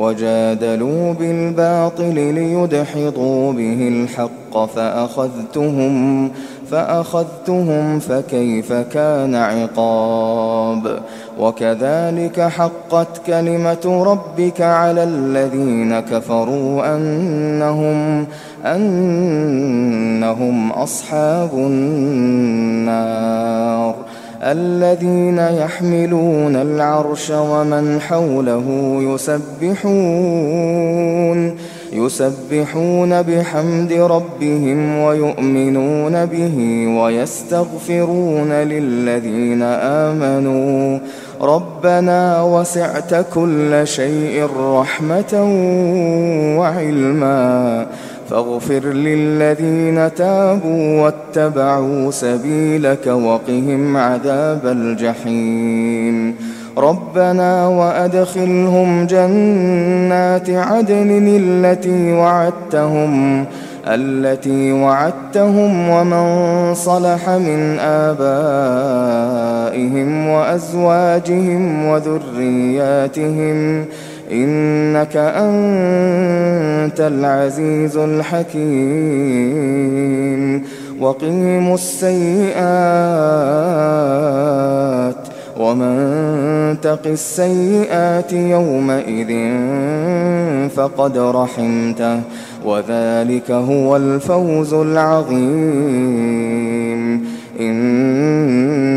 وجادلوا بالباطل ليدحضوا به الحق فأخذتهم فأخذتهم فكيف كان عقاب؟ وكذلك حقت كلمة ربك على الذين كفروا أنهم أنهم أصحاب النار. الذين يحملون العرش ومن حوله يسبحون يسبحون بحمد ربهم ويؤمنون به ويستغفرون للذين آمنوا. ربنا وسعت كل شيء رحمة وعلما. فاغفر للذين تابوا واتبعوا سبيلك وقهم عذاب الجحيم. ربنا وأدخلهم جنات عدن التي وعدتهم التي وعدتهم ومن صلح من آبائهم وأزواجهم وذرياتهم. إنك أنت العزيز الحكيم. وقيم السيئات ومن تق السيئات يومئذ فقد رحمته وذلك هو الفوز العظيم.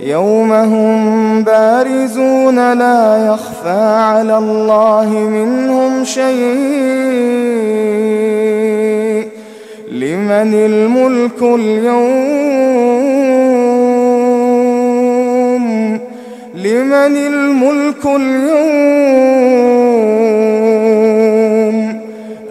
يوم هم بارزون لا يخفى على الله منهم شيء. لمن الملك اليوم؟ لمن الملك اليوم؟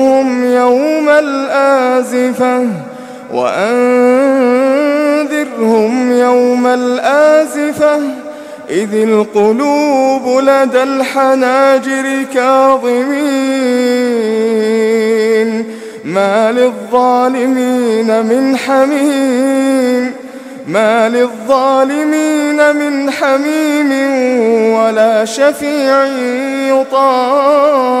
وأنذرهم يوم الآزفة. وأنذرهم يوم الآزفة. إذ القلوب لدى الحناجر كاظمين. ما للظالمين من حميم. ما للظالمين من حميم ولا شفيع يطاع.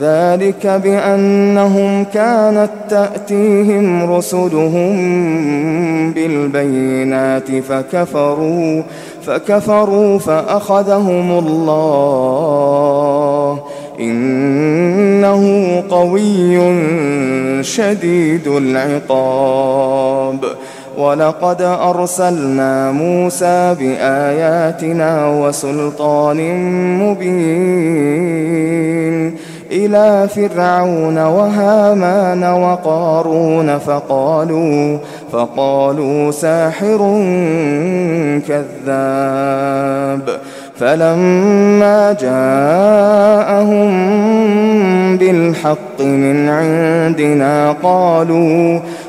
ذلك بأنهم كانت تأتيهم رسلهم بالبينات فكفروا فكفروا فأخذهم الله. إنه قوي شديد العقاب. ولقد أرسلنا موسى بآياتنا وسلطان مبين. إلى فرعون وهامان وقارون فقالوا فقالوا ساحر كذاب فلما جاءهم بالحق من عندنا قالوا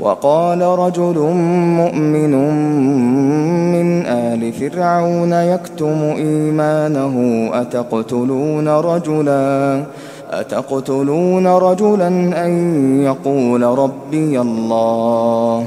وقال رجل مؤمن من آل فرعون يكتم إيمانه أتقتلون رجلا أتقتلون رجلا أن يقول ربي الله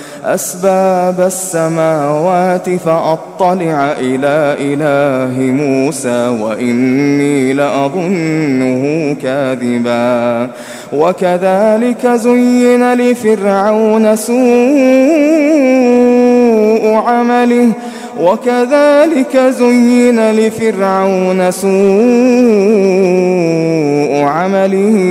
أسباب السماوات فأطلع إلى إله موسى وإني لأظنه كاذبا. وكذلك زين لفرعون سوء عمله. وكذلك زين لفرعون سوء عمله.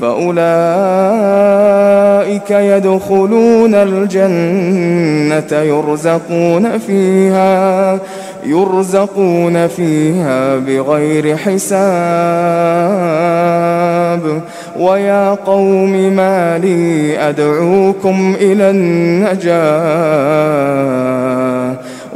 فأولئك يدخلون الجنة يرزقون فيها يرزقون فيها بغير حساب. ويا قوم ما لي أدعوكم إلى النجاة.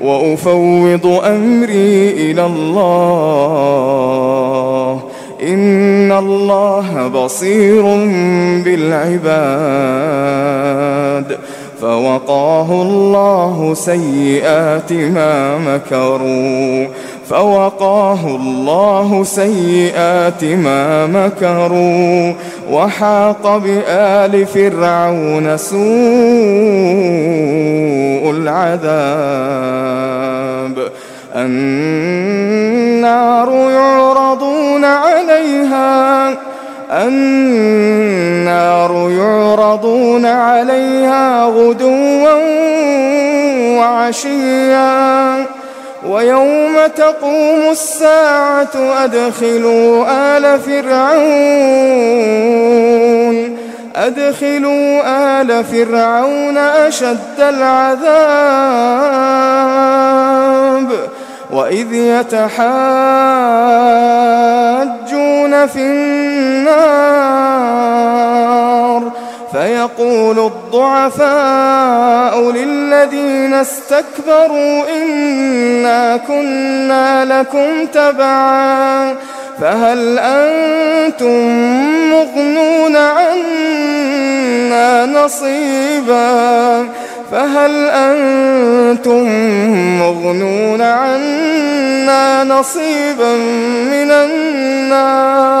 وأفوض أمري إلى الله. إن الله بصير بالعباد. فوقاه الله سيئات ما مكروا. فوقاه الله سيئات ما مكروا وحاق بآل فرعون سوء العذاب. النار يعرضون عليها النار يعرضون عليها غدوا وعشيا. ويوم تقوم الساعة أدخلوا آل فرعون. أدخلوا آل فرعون أشد العذاب. وإذ يتحاجون في النار. فيقول الضعفاء للذين استكبروا إنا كنا لكم تبعا فهل أنتم مغنون عنا نصيبا فهل أنتم مغنون عنا نصيبا من النار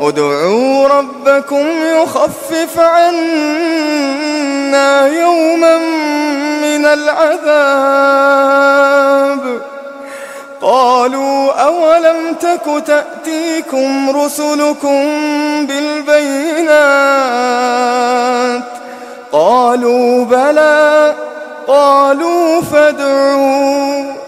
ادعوا ربكم يخفف عنا يوما من العذاب. قالوا أولم تك تأتيكم رسلكم بالبينات؟ قالوا بلى قالوا فادعوا.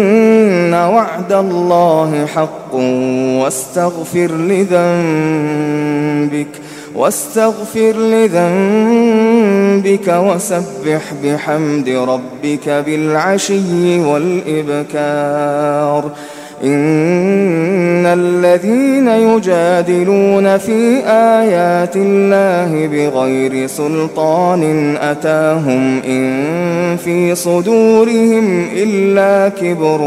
وعد الله حق واستغفر لذنبك واستغفر لذنبك وسبح بحمد ربك بالعشي والإبكار. إن الذين يجادلون في آيات الله بغير سلطان أتاهم إن في صدورهم إلا كبر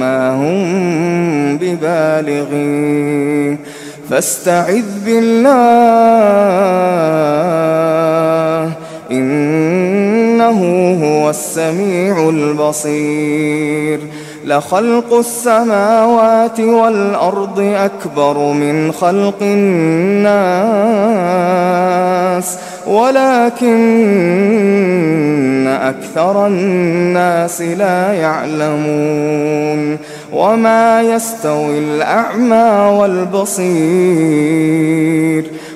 ما هم ببالغين فاستعذ بالله إنه هو السميع البصير لخلق السماوات والأرض أكبر من خلق الناس ولكن أكثر الناس لا يعلمون. وما يستوي الأعمى والبصير.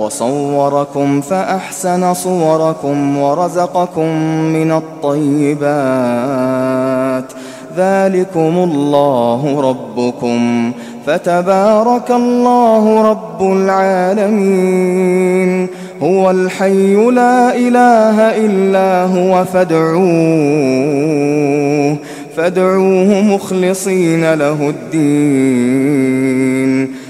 وصوركم فأحسن صوركم ورزقكم من الطيبات. ذلكم الله ربكم. فتبارك الله رب العالمين. هو الحي لا إله إلا هو فادعوه فادعوه مخلصين له الدين.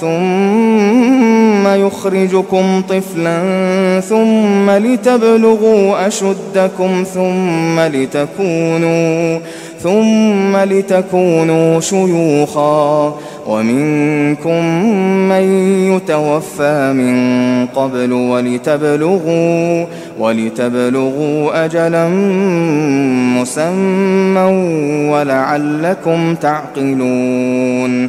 ثم يخرجكم طفلا ثم لتبلغوا أشدكم ثم لتكونوا ثم لتكونوا شيوخا ومنكم من يتوفى من قبل ولتبلغوا ولتبلغوا أجلا مسمى ولعلكم تعقلون